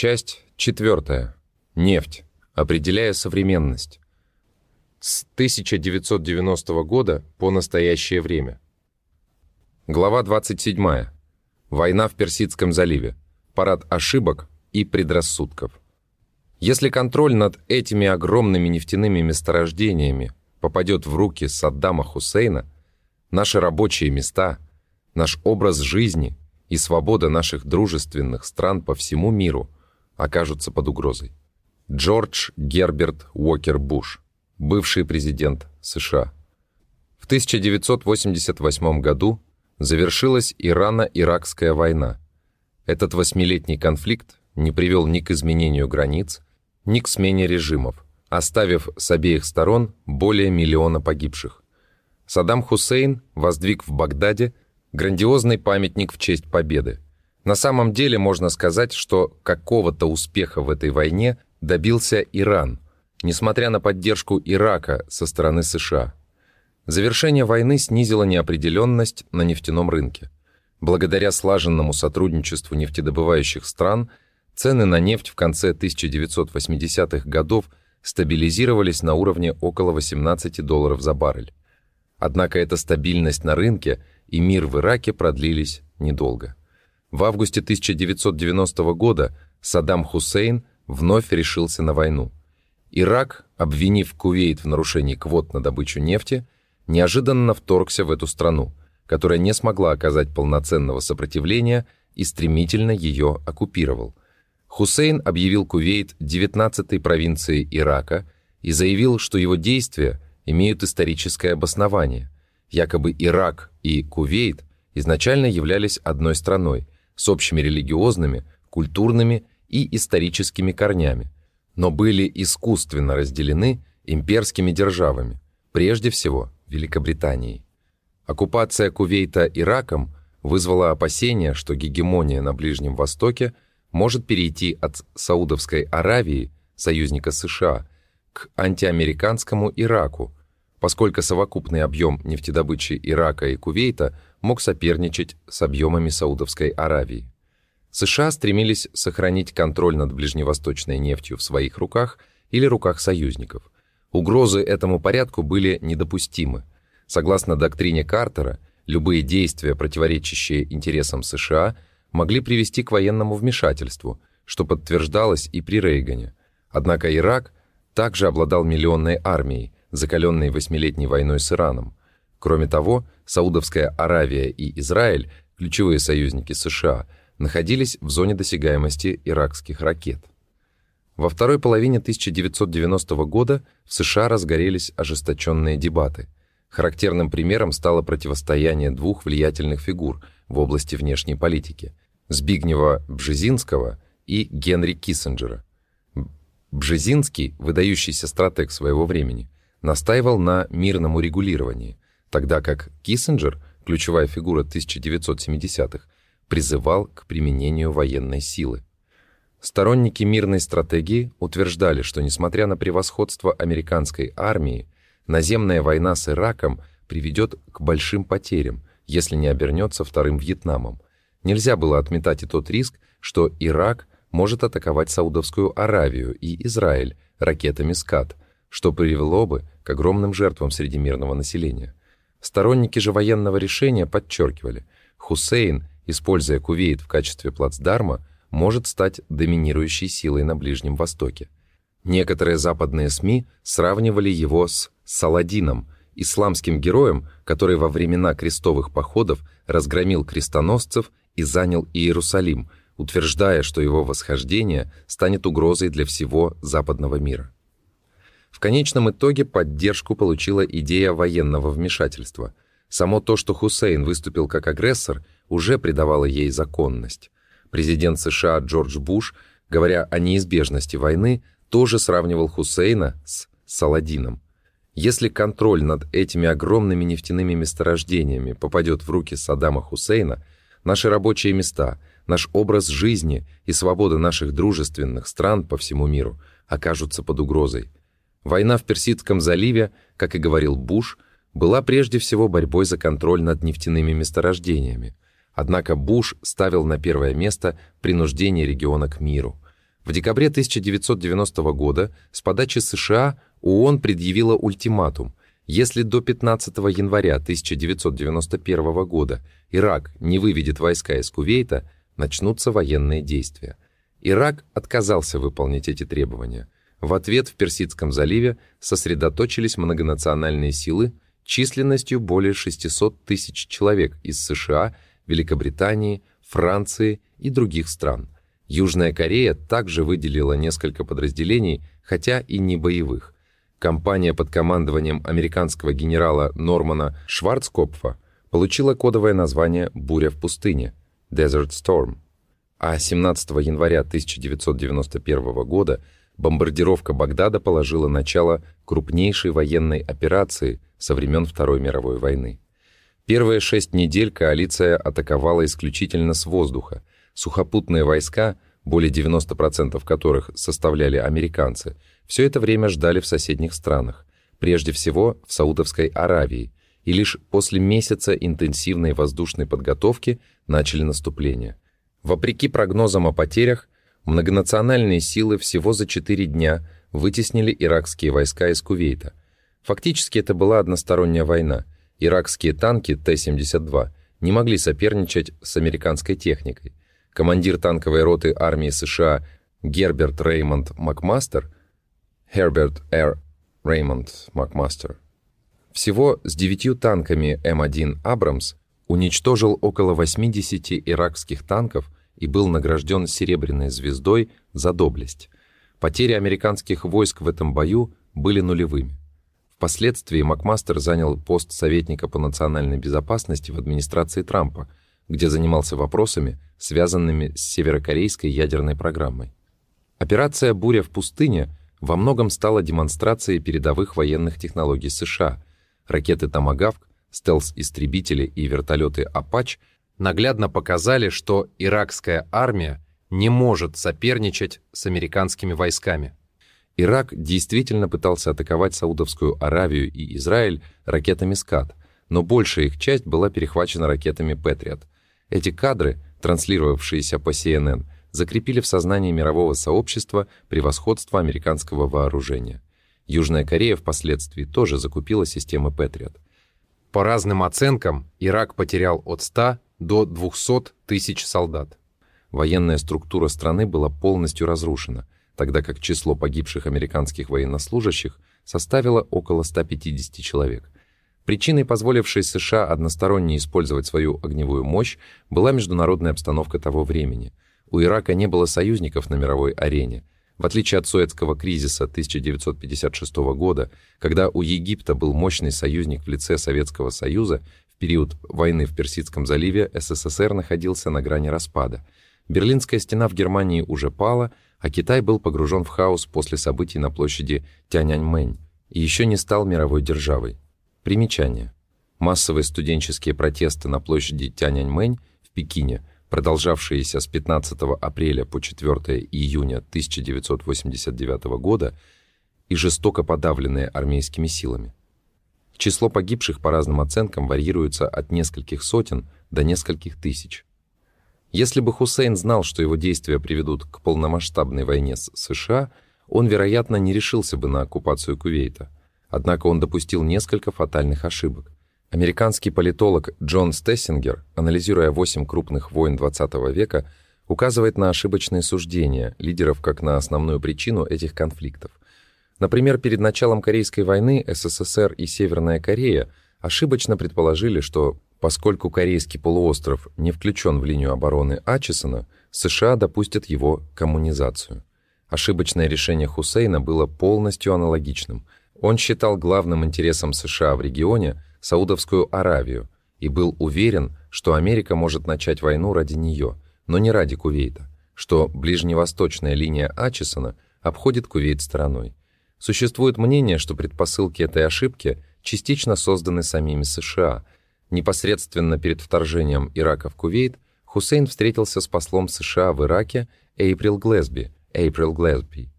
Часть четвертая. Нефть. Определяя современность. С 1990 года по настоящее время. Глава 27. Война в Персидском заливе. Парад ошибок и предрассудков. Если контроль над этими огромными нефтяными месторождениями попадет в руки Саддама Хусейна, наши рабочие места, наш образ жизни и свобода наших дружественных стран по всему миру окажутся под угрозой. Джордж Герберт Уокер Буш, бывший президент США. В 1988 году завершилась Ирано-Иракская война. Этот восьмилетний конфликт не привел ни к изменению границ, ни к смене режимов, оставив с обеих сторон более миллиона погибших. Саддам Хусейн воздвиг в Багдаде грандиозный памятник в честь победы. На самом деле можно сказать, что какого-то успеха в этой войне добился Иран, несмотря на поддержку Ирака со стороны США. Завершение войны снизило неопределенность на нефтяном рынке. Благодаря слаженному сотрудничеству нефтедобывающих стран, цены на нефть в конце 1980-х годов стабилизировались на уровне около 18 долларов за баррель. Однако эта стабильность на рынке и мир в Ираке продлились недолго. В августе 1990 года Саддам Хусейн вновь решился на войну. Ирак, обвинив Кувейт в нарушении квот на добычу нефти, неожиданно вторгся в эту страну, которая не смогла оказать полноценного сопротивления и стремительно ее оккупировал. Хусейн объявил Кувейт 19-й провинцией Ирака и заявил, что его действия имеют историческое обоснование. Якобы Ирак и Кувейт изначально являлись одной страной с общими религиозными, культурными и историческими корнями, но были искусственно разделены имперскими державами, прежде всего Великобританией. Оккупация Кувейта Ираком вызвала опасения, что гегемония на Ближнем Востоке может перейти от Саудовской Аравии, союзника США, к антиамериканскому Ираку, поскольку совокупный объем нефтедобычи Ирака и Кувейта мог соперничать с объемами Саудовской Аравии. США стремились сохранить контроль над ближневосточной нефтью в своих руках или руках союзников. Угрозы этому порядку были недопустимы. Согласно доктрине Картера, любые действия, противоречащие интересам США, могли привести к военному вмешательству, что подтверждалось и при Рейгане. Однако Ирак также обладал миллионной армией, закаленной восьмилетней войной с Ираном. Кроме того, Саудовская Аравия и Израиль, ключевые союзники США, находились в зоне досягаемости иракских ракет. Во второй половине 1990 года в США разгорелись ожесточенные дебаты. Характерным примером стало противостояние двух влиятельных фигур в области внешней политики – Збигнева Бжезинского и Генри Киссинджера. Бжезинский, выдающийся стратег своего времени, настаивал на мирном урегулировании, тогда как Киссинджер, ключевая фигура 1970-х, призывал к применению военной силы. Сторонники мирной стратегии утверждали, что несмотря на превосходство американской армии, наземная война с Ираком приведет к большим потерям, если не обернется вторым Вьетнамом. Нельзя было отметать и тот риск, что Ирак может атаковать Саудовскую Аравию и Израиль ракетами «Скат», что привело бы к огромным жертвам среди мирного населения. Сторонники же военного решения подчеркивали, Хусейн, используя Кувейт в качестве плацдарма, может стать доминирующей силой на Ближнем Востоке. Некоторые западные СМИ сравнивали его с Саладином, исламским героем, который во времена крестовых походов разгромил крестоносцев и занял Иерусалим, утверждая, что его восхождение станет угрозой для всего западного мира. В конечном итоге поддержку получила идея военного вмешательства. Само то, что Хусейн выступил как агрессор, уже придавало ей законность. Президент США Джордж Буш, говоря о неизбежности войны, тоже сравнивал Хусейна с Саладином. Если контроль над этими огромными нефтяными месторождениями попадет в руки Саддама Хусейна, наши рабочие места, наш образ жизни и свобода наших дружественных стран по всему миру окажутся под угрозой. Война в Персидском заливе, как и говорил Буш, была прежде всего борьбой за контроль над нефтяными месторождениями. Однако Буш ставил на первое место принуждение региона к миру. В декабре 1990 года с подачи США ООН предъявила ультиматум. Если до 15 января 1991 года Ирак не выведет войска из Кувейта, начнутся военные действия. Ирак отказался выполнить эти требования. В ответ в Персидском заливе сосредоточились многонациональные силы численностью более 600 тысяч человек из США, Великобритании, Франции и других стран – Южная Корея также выделила несколько подразделений, хотя и не боевых. Компания под командованием американского генерала Нормана Шварцкопфа получила кодовое название «Буря в пустыне» — Desert Storm. А 17 января 1991 года бомбардировка Багдада положила начало крупнейшей военной операции со времен Второй мировой войны. Первые шесть недель коалиция атаковала исключительно с воздуха — Сухопутные войска, более 90% которых составляли американцы, все это время ждали в соседних странах, прежде всего в Саудовской Аравии, и лишь после месяца интенсивной воздушной подготовки начали наступление. Вопреки прогнозам о потерях, многонациональные силы всего за 4 дня вытеснили иракские войска из Кувейта. Фактически это была односторонняя война. Иракские танки Т-72 не могли соперничать с американской техникой командир танковой роты армии США Герберт Реймонд Макмастер, Herbert Р. Реймонд Макмастер, всего с девятью танками М1 «Абрамс» уничтожил около 80 иракских танков и был награжден Серебряной звездой за доблесть. Потери американских войск в этом бою были нулевыми. Впоследствии Макмастер занял пост советника по национальной безопасности в администрации Трампа – где занимался вопросами, связанными с северокорейской ядерной программой. Операция «Буря в пустыне» во многом стала демонстрацией передовых военных технологий США. Ракеты «Томагавк», стелс-истребители и вертолеты «Апач» наглядно показали, что иракская армия не может соперничать с американскими войсками. Ирак действительно пытался атаковать Саудовскую Аравию и Израиль ракетами «Скат», но большая их часть была перехвачена ракетами «Патриот», эти кадры, транслировавшиеся по CNN, закрепили в сознании мирового сообщества превосходство американского вооружения. Южная Корея впоследствии тоже закупила системы Patriot. По разным оценкам, Ирак потерял от 100 до 200 тысяч солдат. Военная структура страны была полностью разрушена, тогда как число погибших американских военнослужащих составило около 150 человек – Причиной, позволившей США односторонне использовать свою огневую мощь, была международная обстановка того времени. У Ирака не было союзников на мировой арене. В отличие от Суэцкого кризиса 1956 года, когда у Египта был мощный союзник в лице Советского Союза, период войны в Персидском заливе СССР находился на грани распада. Берлинская стена в Германии уже пала, а Китай был погружен в хаос после событий на площади Тяньаньмэнь и еще не стал мировой державой. Примечание. Массовые студенческие протесты на площади Тяньаньмэнь в Пекине, продолжавшиеся с 15 апреля по 4 июня 1989 года и жестоко подавленные армейскими силами. Число погибших по разным оценкам варьируется от нескольких сотен до нескольких тысяч. Если бы Хусейн знал, что его действия приведут к полномасштабной войне с США, он, вероятно, не решился бы на оккупацию Кувейта – Однако он допустил несколько фатальных ошибок. Американский политолог Джон Стессингер, анализируя восемь крупных войн XX века, указывает на ошибочные суждения лидеров как на основную причину этих конфликтов. Например, перед началом Корейской войны СССР и Северная Корея ошибочно предположили, что поскольку Корейский полуостров не включен в линию обороны Ачесона, США допустят его коммунизацию. Ошибочное решение Хусейна было полностью аналогичным – он считал главным интересом США в регионе Саудовскую Аравию и был уверен, что Америка может начать войну ради нее, но не ради Кувейта, что ближневосточная линия Ачесона обходит Кувейт стороной. Существует мнение, что предпосылки этой ошибки частично созданы самими США. Непосредственно перед вторжением Ирака в Кувейт Хусейн встретился с послом США в Ираке Эйприл Глэсби, Эйприл Глэсби,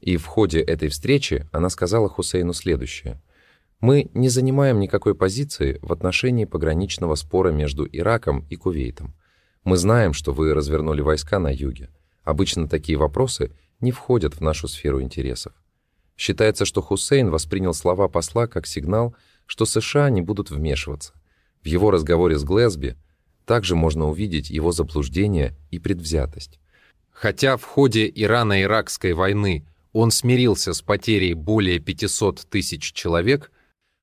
и в ходе этой встречи она сказала Хусейну следующее. «Мы не занимаем никакой позиции в отношении пограничного спора между Ираком и Кувейтом. Мы знаем, что вы развернули войска на юге. Обычно такие вопросы не входят в нашу сферу интересов. Считается, что Хусейн воспринял слова посла как сигнал, что США не будут вмешиваться. В его разговоре с Глэсби также можно увидеть его заблуждение и предвзятость. Хотя в ходе Ирано-Иракской войны он смирился с потерей более 500 тысяч человек,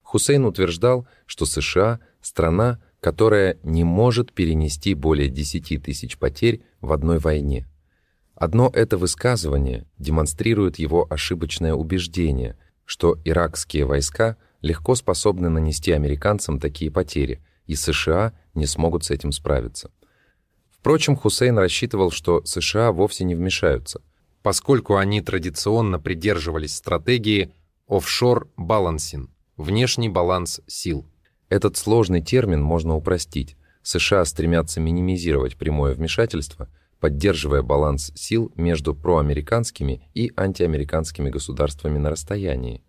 Хусейн утверждал, что США – страна, которая не может перенести более 10 тысяч потерь в одной войне. Одно это высказывание демонстрирует его ошибочное убеждение, что иракские войска легко способны нанести американцам такие потери, и США не смогут с этим справиться. Впрочем, Хусейн рассчитывал, что США вовсе не вмешаются, поскольку они традиционно придерживались стратегии «офшор балансин» — внешний баланс сил. Этот сложный термин можно упростить. США стремятся минимизировать прямое вмешательство — поддерживая баланс сил между проамериканскими и антиамериканскими государствами на расстоянии.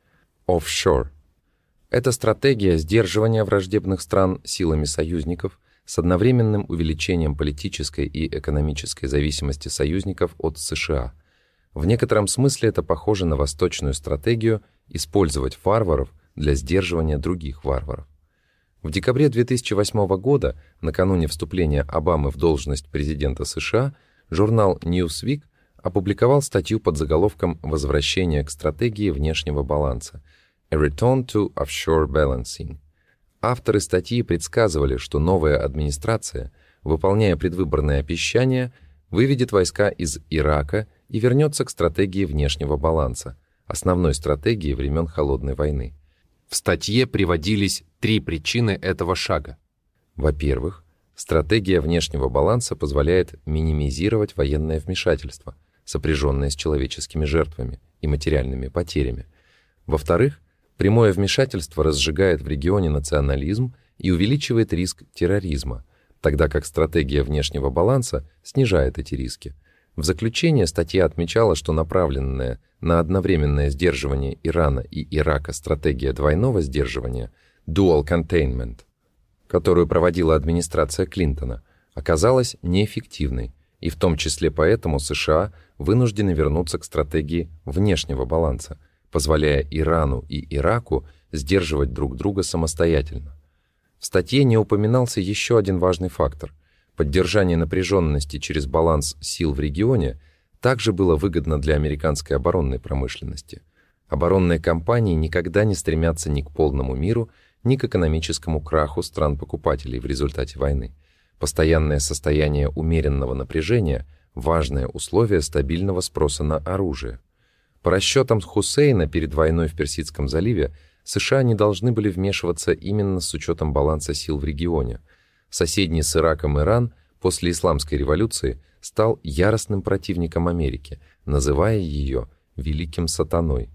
Offshore. Это стратегия сдерживания враждебных стран силами союзников с одновременным увеличением политической и экономической зависимости союзников от США. В некотором смысле это похоже на восточную стратегию использовать варваров для сдерживания других варваров. В декабре 2008 года, накануне вступления Обамы в должность президента США, журнал Newsweek опубликовал статью под заголовком «Возвращение к стратегии внешнего баланса» «A Return to Offshore Balancing». Авторы статьи предсказывали, что новая администрация, выполняя предвыборные обещания, выведет войска из Ирака и вернется к стратегии внешнего баланса, основной стратегии времен Холодной войны. В статье приводились три причины этого шага. Во-первых, стратегия внешнего баланса позволяет минимизировать военное вмешательство, сопряженное с человеческими жертвами и материальными потерями. Во-вторых, прямое вмешательство разжигает в регионе национализм и увеличивает риск терроризма, тогда как стратегия внешнего баланса снижает эти риски – в заключение статья отмечала, что направленная на одновременное сдерживание Ирана и Ирака стратегия двойного сдерживания dual containment, которую проводила администрация Клинтона, оказалась неэффективной, и в том числе поэтому США вынуждены вернуться к стратегии внешнего баланса, позволяя Ирану и Ираку сдерживать друг друга самостоятельно. В статье не упоминался еще один важный фактор – Поддержание напряженности через баланс сил в регионе также было выгодно для американской оборонной промышленности. Оборонные компании никогда не стремятся ни к полному миру, ни к экономическому краху стран-покупателей в результате войны. Постоянное состояние умеренного напряжения – важное условие стабильного спроса на оружие. По расчетам Хусейна перед войной в Персидском заливе США не должны были вмешиваться именно с учетом баланса сил в регионе – соседний с Ираком Иран после Исламской революции стал яростным противником Америки, называя ее «великим сатаной».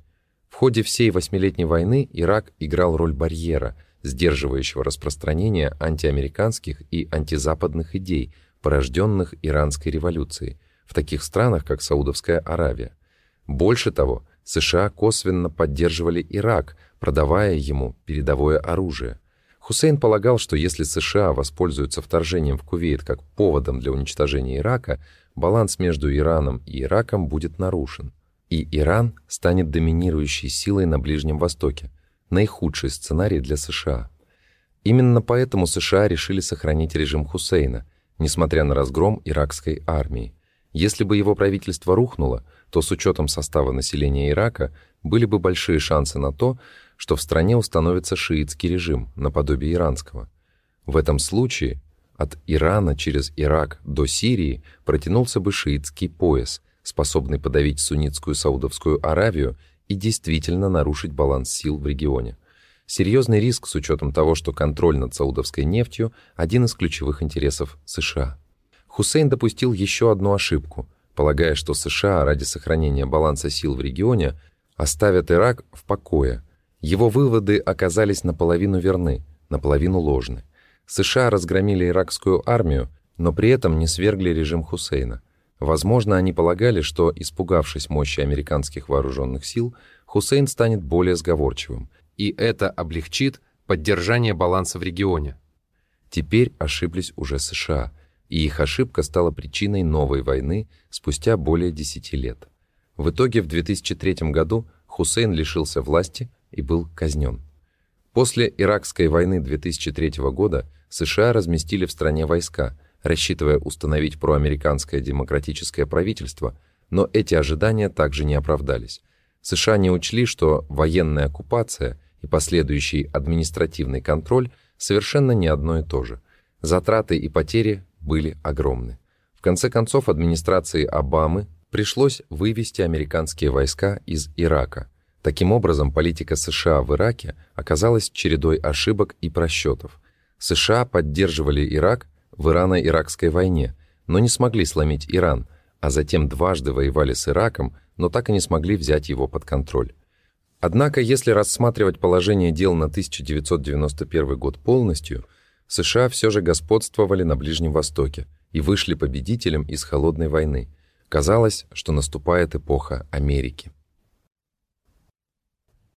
В ходе всей восьмилетней войны Ирак играл роль барьера, сдерживающего распространение антиамериканских и антизападных идей, порожденных Иранской революцией, в таких странах, как Саудовская Аравия. Больше того, США косвенно поддерживали Ирак, продавая ему передовое оружие. Хусейн полагал, что если США воспользуются вторжением в Кувейт как поводом для уничтожения Ирака, баланс между Ираном и Ираком будет нарушен, и Иран станет доминирующей силой на Ближнем Востоке, наихудший сценарий для США. Именно поэтому США решили сохранить режим Хусейна, несмотря на разгром иракской армии. Если бы его правительство рухнуло, то с учетом состава населения Ирака были бы большие шансы на то, что в стране установится шиитский режим, наподобие иранского. В этом случае от Ирана через Ирак до Сирии протянулся бы шиитский пояс, способный подавить суннитскую Саудовскую Аравию и действительно нарушить баланс сил в регионе. Серьезный риск с учетом того, что контроль над саудовской нефтью – один из ключевых интересов США. Хусейн допустил еще одну ошибку, полагая, что США ради сохранения баланса сил в регионе оставят Ирак в покое – его выводы оказались наполовину верны, наполовину ложны. США разгромили иракскую армию, но при этом не свергли режим Хусейна. Возможно, они полагали, что, испугавшись мощи американских вооруженных сил, Хусейн станет более сговорчивым, и это облегчит поддержание баланса в регионе. Теперь ошиблись уже США, и их ошибка стала причиной новой войны спустя более десяти лет. В итоге в 2003 году Хусейн лишился власти и был казнен. После Иракской войны 2003 года США разместили в стране войска, рассчитывая установить проамериканское демократическое правительство, но эти ожидания также не оправдались. США не учли, что военная оккупация и последующий административный контроль совершенно не одно и то же. Затраты и потери были огромны. В конце концов, администрации Обамы пришлось вывести американские войска из Ирака. Таким образом, политика США в Ираке оказалась чередой ошибок и просчетов. США поддерживали Ирак в Ирано-Иракской войне, но не смогли сломить Иран, а затем дважды воевали с Ираком, но так и не смогли взять его под контроль. Однако, если рассматривать положение дел на 1991 год полностью, США все же господствовали на Ближнем Востоке и вышли победителем из Холодной войны. Казалось, что наступает эпоха Америки.